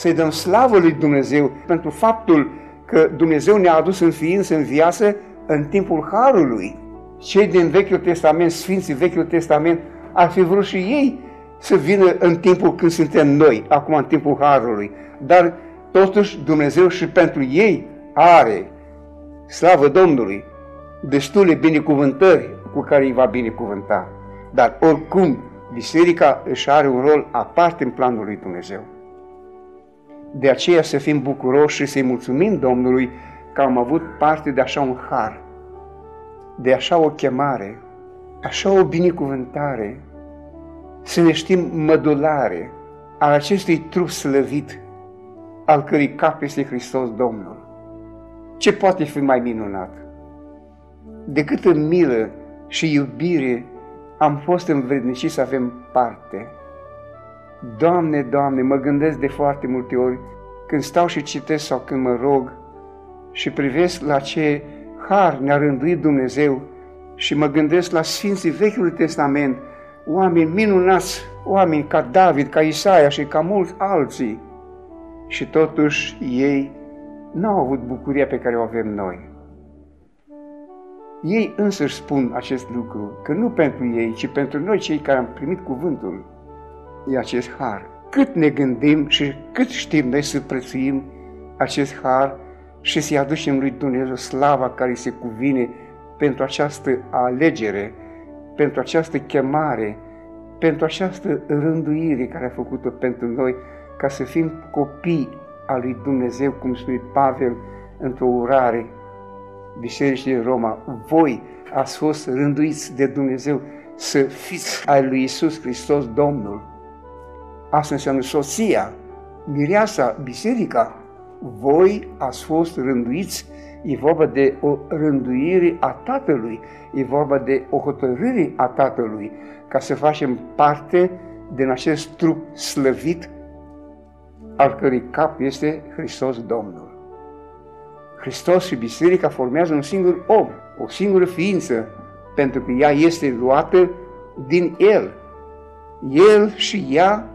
să-i dăm slavă lui Dumnezeu pentru faptul că Dumnezeu ne-a adus în ființă, în viață, în timpul Harului. Cei din Vechiul Testament, Sfinții Vechiul Testament, ar fi vrut și ei să vină în timpul când suntem noi, acum în timpul Harului. Dar totuși Dumnezeu și pentru ei are, slavă Domnului, destule binecuvântări cu care îi va binecuvânta. Dar oricum, biserica își are un rol aparte în planul lui Dumnezeu. De aceea să fim bucuroși și să-i mulțumim Domnului că am avut parte de așa un har, de așa o chemare, așa o binecuvântare, să ne știm mădulare al acestui trup slăvit, al cărui cap este Hristos Domnul. Ce poate fi mai minunat? Decât în milă și iubire am fost învrednicit să avem parte. Doamne, Doamne, mă gândesc de foarte multe ori când stau și citesc sau când mă rog și privesc la ce har ne-a rânduit Dumnezeu și mă gândesc la Sfinții Vechiului Testament, oameni minunați, oameni ca David, ca Isaia și ca mulți alții. Și totuși ei n-au avut bucuria pe care o avem noi. Ei însăși spun acest lucru, că nu pentru ei, ci pentru noi cei care am primit cuvântul, e acest har. Cât ne gândim și cât știm noi să prețuim acest har și să-i aducem lui Dumnezeu slava care se cuvine pentru această alegere, pentru această chemare, pentru această rânduire care a făcut-o pentru noi, ca să fim copii al lui Dumnezeu, cum spune Pavel într-o urare bisericii din Roma, voi ați fost rânduiți de Dumnezeu să fiți al lui Isus Hristos Domnul. Asta înseamnă soția, mireasa, biserica. Voi ați fost rânduiți, e vorba de o rânduire a Tatălui, e vorba de o hotărâre a Tatălui, ca să facem parte din acest trup slăvit al cărui cap este Hristos Domnul. Hristos și Biserica formează un singur om, o singură ființă, pentru că ea este luată din El. El și ea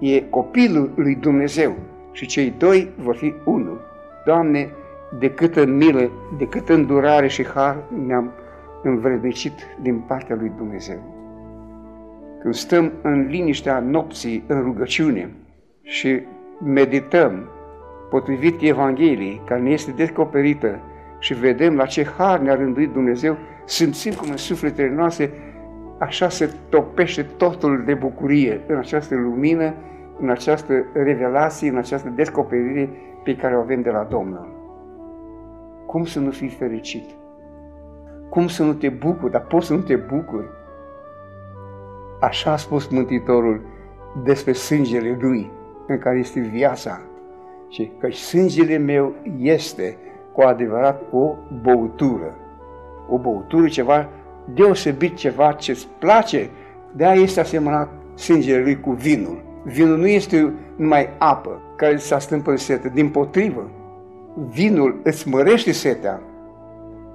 e copilul lui Dumnezeu și cei doi vor fi unul. Doamne, de câtă milă, de câtă îndurare și har ne-am învrednicit din partea lui Dumnezeu. Când stăm în liniștea nopții, în rugăciune și medităm potrivit Evangheliei, care ne este descoperită și vedem la ce har ne-a rânduit Dumnezeu, simțim cum în sufletele noastre așa se topește totul de bucurie în această lumină, în această revelație, în această descoperire pe care o avem de la Domnul. Cum să nu fii fericit? Cum să nu te bucuri? Dar poți să nu te bucuri? Așa a spus Mântuitorul despre sângele Lui, în care este viața, și că sângele meu este cu adevărat o băutură. O băutură, ceva deosebit, ceva ce-ți place, de aia este asemănat sângele lui cu vinul. Vinul nu este numai apă care se astâmpă în sete, din potrivă. Vinul îți mărește setea.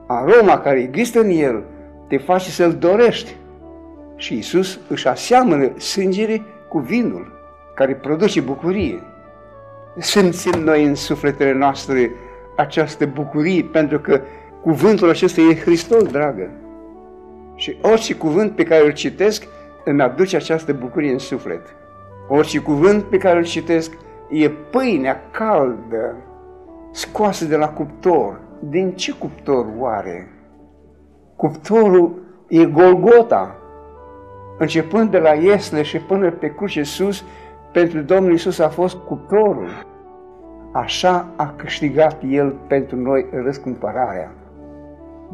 Aroma care există în el te face să-l dorești. Și Isus își aseamănă sângele cu vinul, care produce bucurie simțim noi în sufletele noastre această bucurie, pentru că cuvântul acesta e Hristos, dragă. Și orice cuvânt pe care îl citesc îmi aduce această bucurie în suflet. Orice cuvânt pe care îl citesc e pâinea caldă, scoasă de la cuptor. Din ce cuptor oare? Cuptorul e Golgota. Începând de la Iesle și până pe cruce sus, pentru Domnul Isus a fost cuptorul. Așa a câștigat El pentru noi răscumpărarea.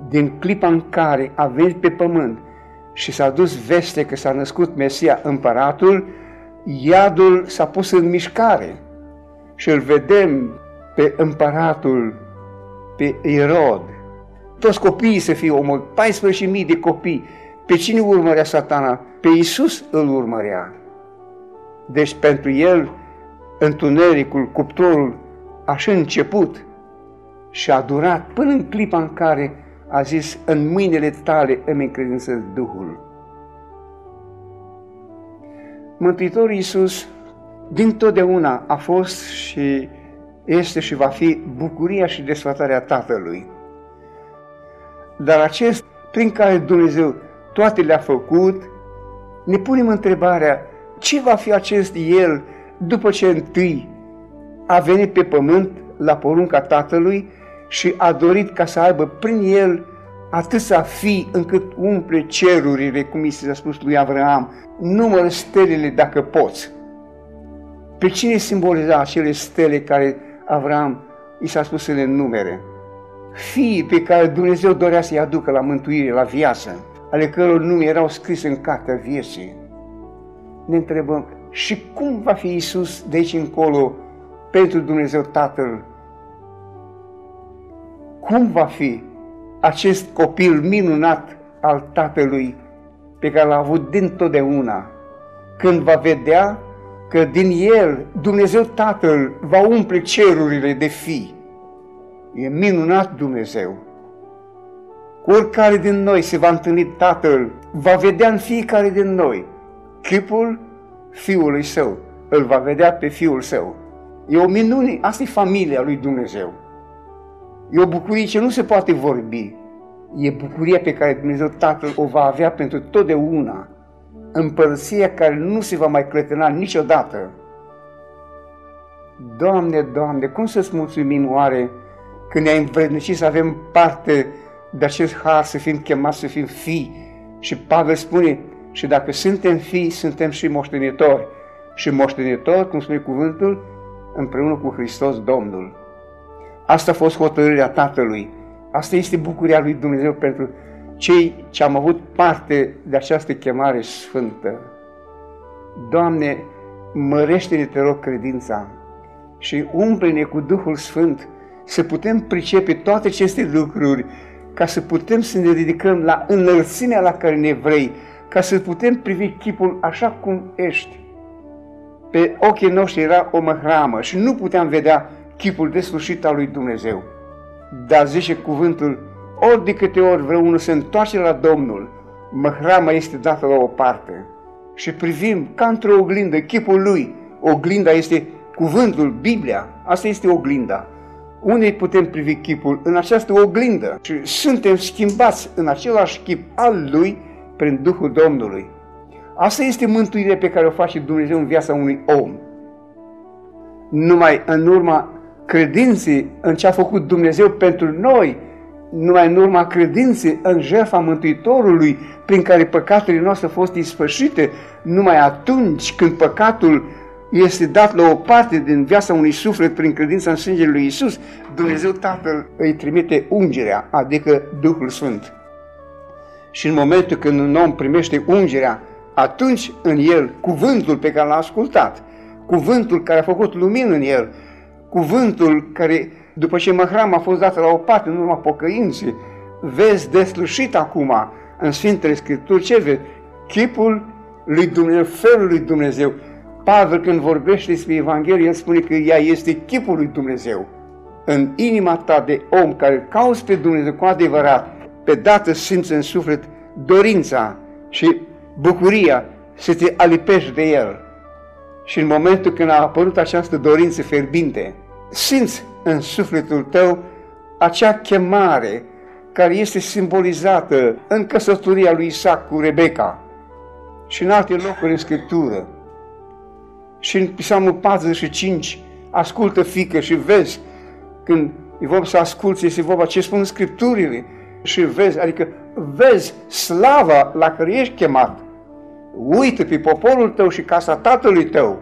Din clipa în care a venit pe pământ și s-a dus veste că s-a născut Mesia împăratul, iadul s-a pus în mișcare și îl vedem pe împăratul, pe Irod. Toți copiii să fie omul, 14.000 de copii. Pe cine urmărea satana? Pe Isus îl urmărea. Deci pentru el, întunericul, cuptorul, așa început și a durat până în clipa în care a zis, în mâinile tale îmi încredințez Duhul. Mântuitorul Iisus din totdeauna a fost și este și va fi bucuria și desfătarea Tatălui. Dar acest prin care Dumnezeu toate le-a făcut, ne punem întrebarea ce va fi acest El după ce întâi a venit pe pământ la porunca Tatălui și a dorit ca să aibă prin El atâția fi încât umple cerurile, cum i s-a spus lui Avram, numără stelele dacă poți. Pe cine simboliza acele stele care Avram i s-a spus să le numere? Fii pe care Dumnezeu dorea să-i aducă la mântuire, la viață, ale căror nume erau scrise în cartea vieții. Ne întrebăm, și cum va fi Isus de aici încolo pentru Dumnezeu Tatăl? Cum va fi acest copil minunat al Tatălui pe care l-a avut dintotdeauna, când va vedea că din el Dumnezeu Tatăl va umple cerurile de fi. E minunat Dumnezeu. Cu oricare din noi se va întâlni Tatăl, va vedea în fiecare din noi chipul Fiului Său. Îl va vedea pe Fiul Său. E o minune, asta e familia lui Dumnezeu. E o bucurie ce nu se poate vorbi. E bucuria pe care Dumnezeu Tatăl o va avea pentru totdeauna. Împărăția care nu se va mai clătena niciodată. Doamne, Doamne, cum să-ți mulțumim oare când ne-ai învrednicit să avem parte de acest har, să fim chemați să fim fii. Și Pavel spune, și dacă suntem fii, suntem și moștenitori. Și moștenitori, cum spune cuvântul, împreună cu Hristos Domnul. Asta a fost hotărârea Tatălui. Asta este bucuria lui Dumnezeu pentru cei ce am avut parte de această chemare sfântă. Doamne, mărește-ne, te rog, credința și umple-ne cu Duhul Sfânt să putem pricepe toate aceste lucruri, ca să putem să ne ridicăm la înălțimea la care ne vrei, ca să putem privi chipul așa cum ești. Pe ochii noștri era o măhramă și nu puteam vedea chipul deslușit al lui Dumnezeu. Dar zice cuvântul, ori de câte ori vreau unul se întoarce la Domnul, măhrama este dată la o parte și privim ca într-o oglindă chipul lui. Oglinda este cuvântul, Biblia, asta este oglinda. Unde putem privi chipul? În această oglindă și suntem schimbați în același chip al lui prin Duhul Domnului. Asta este mântuirea pe care o face Dumnezeu în viața unui om. Numai în urma credinței în ce a făcut Dumnezeu pentru noi, numai în urma credinței în jertfa Mântuitorului prin care păcatele noastre au fost ispășite, numai atunci când păcatul este dat la o parte din viața unui suflet prin credința în sângele lui Isus, Dumnezeu Tatăl îi trimite ungerea, adică Duhul Sfânt. Și în momentul când un om primește ungerea, atunci în el cuvântul pe care l-a ascultat, cuvântul care a făcut lumină în el, cuvântul care, după ce măhrama a fost dată la o parte în urma pocăinței, vezi deslușit acum în Sfintele Scripturi, ce vezi? Chipul lui Dumnezeu, felul lui Dumnezeu. Pavel când vorbește despre Evanghelie, el spune că ea este chipul lui Dumnezeu. În inima ta de om care cauți pe Dumnezeu cu adevărat, pe dată simți în suflet dorința și bucuria să te alipești de El. Și în momentul când a apărut această dorință fierbinte, simți în sufletul tău acea chemare care este simbolizată în căsătoria lui Isaac cu Rebecca și în alte locuri în Scriptură. Și în Psalmul 45, ascultă fică și vezi, când e vorba să asculți, este vorba ce spun Scripturile și vezi, adică vezi slava la care ești chemat. Uită pe poporul tău și casa tatălui tău.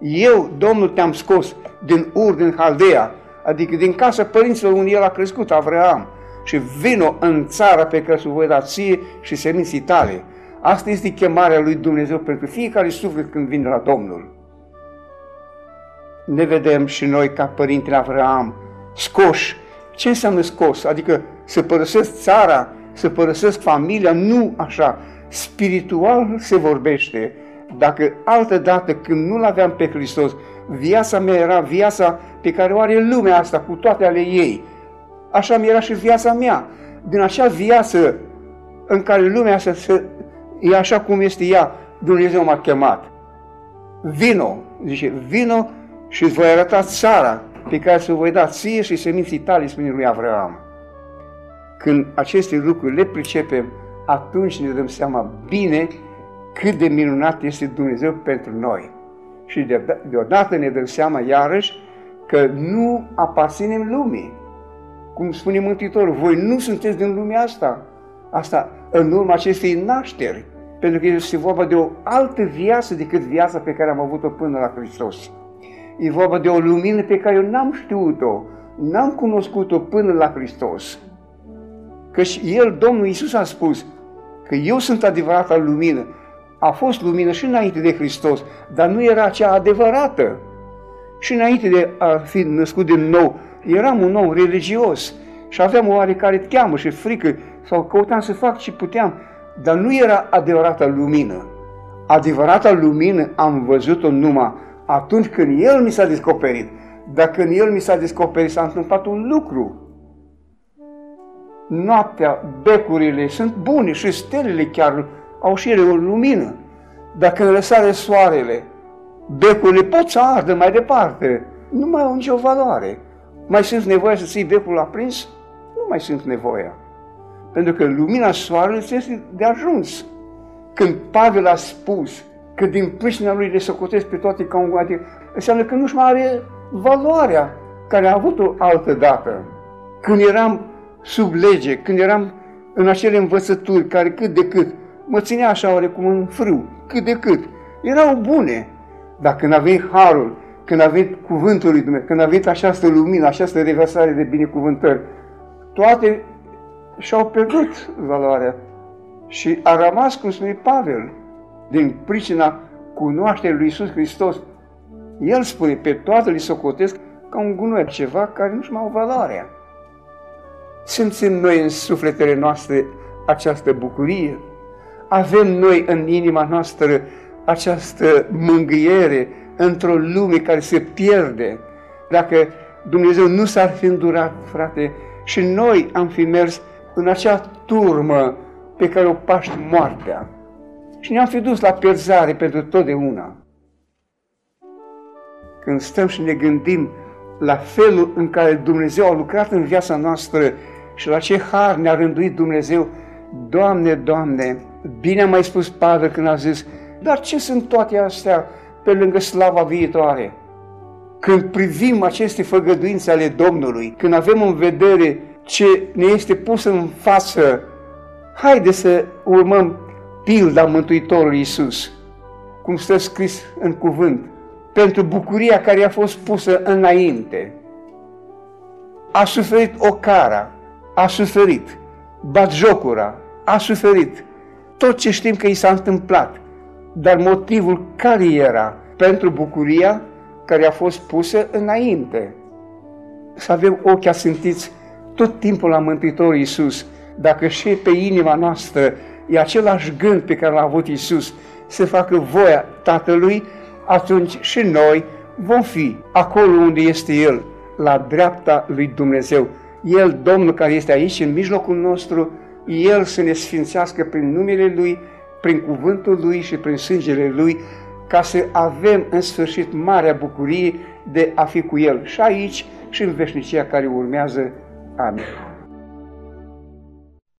Eu, Domnul, te-am scos din Ur, din Haldea, adică din casa părinților unde el a crescut, Avraam, și vino în țara pe care să o voi da ție și seminții tale. Asta este chemarea lui Dumnezeu pentru fiecare suflet când vine la Domnul. Ne vedem și noi ca părintele Avraam, scoși. Ce înseamnă scos? Adică să părăsesc țara, să părăsesc familia, nu așa. Spiritual se vorbește. Dacă altă dată când nu-L aveam pe Hristos, viața mea era viața pe care o are lumea asta cu toate ale ei. Așa mi era și viața mea. Din acea viață în care lumea asta se, e așa cum este ea, Dumnezeu m-a chemat. vino, zice, vino și îți voi arăta țara pe care să o voi da ție și seminții tale, spune lui Avram. Când aceste lucruri le pricepem, atunci ne dăm seama bine cât de minunat este Dumnezeu pentru noi. Și de, deodată ne dăm seama iarăși că nu aparținem lumii. Cum spune Mântuitorul, voi nu sunteți din lumea asta. Asta în urma acestei nașteri. Pentru că este vorba de o altă viață decât viața pe care am avut-o până la Hristos. E vorba de o lumină pe care eu n-am știut-o, n-am cunoscut-o până la Hristos. Căci El, Domnul Iisus a spus că eu sunt adevărata lumină. A fost lumină și înainte de Hristos, dar nu era cea adevărată. Și înainte de a fi născut din nou, eram un om religios și aveam o oarecare teamă și frică sau căutam să fac ce puteam, dar nu era adevărata lumină. Adevărata lumină am văzut-o numai atunci când El mi s-a descoperit. Dacă când El mi s-a descoperit s-a întâmplat un lucru. Noaptea, becurile sunt bune și stelele chiar au și ele o lumină. Dacă când răsare soarele, becurile pot să ardă mai departe. Nu mai au nicio valoare. Mai sunt nevoie să ții becul aprins? Nu mai sunt nevoia. Pentru că lumina soarelui este de ajuns. Când Pavel a spus că din pricina lui le socotesc pe toate ca un adică, înseamnă că nu-și mai are valoarea care a avut-o altă dată. Când eram sub lege, când eram în acele învățături care cât de cât mă ținea așa oarecum în frâu, cât de cât, erau bune. Dar când a venit harul, când a venit cuvântul lui Dumnezeu, când a venit această lumină, această reversare de binecuvântări, toate și-au pierdut valoarea. Și a rămas, cum spune Pavel, din pricina cunoașterii lui Isus Hristos. El spune, pe toate li socotesc ca un gunoi, ceva care nu-și mai au valoarea. Simțim noi în sufletele noastre această bucurie? Avem noi în inima noastră această mângâiere într-o lume care se pierde? Dacă Dumnezeu nu s-ar fi îndurat, frate, și noi am fi mers în acea turmă pe care o paști moartea și ne-am fi dus la pierzare pentru totdeauna. Când stăm și ne gândim la felul în care Dumnezeu a lucrat în viața noastră și la ce har ne-a rânduit Dumnezeu, Doamne, Doamne, bine a mai spus Pavel când a zis, dar ce sunt toate astea pe lângă slava viitoare? Când privim aceste făgăduințe ale Domnului, când avem în vedere ce ne este pus în față, haide să urmăm pilda Mântuitorului Iisus, cum stă scris în cuvânt, pentru bucuria care i-a fost pusă înainte. A suferit o cara, a suferit batjocura, a suferit tot ce știm că i s-a întâmplat, dar motivul care era pentru bucuria care a fost pusă înainte. Să avem ochii asântiți tot timpul la Mântuitorul Iisus, dacă și pe inima noastră e același gând pe care l-a avut Iisus, să facă voia Tatălui, atunci și noi vom fi acolo unde este El, la dreapta lui Dumnezeu. El, Domnul care este aici în mijlocul nostru, El să ne sfințească prin numele Lui, prin cuvântul Lui și prin sângele Lui, ca să avem în sfârșit marea bucurie de a fi cu El și aici și în veșnicia care urmează. Amin.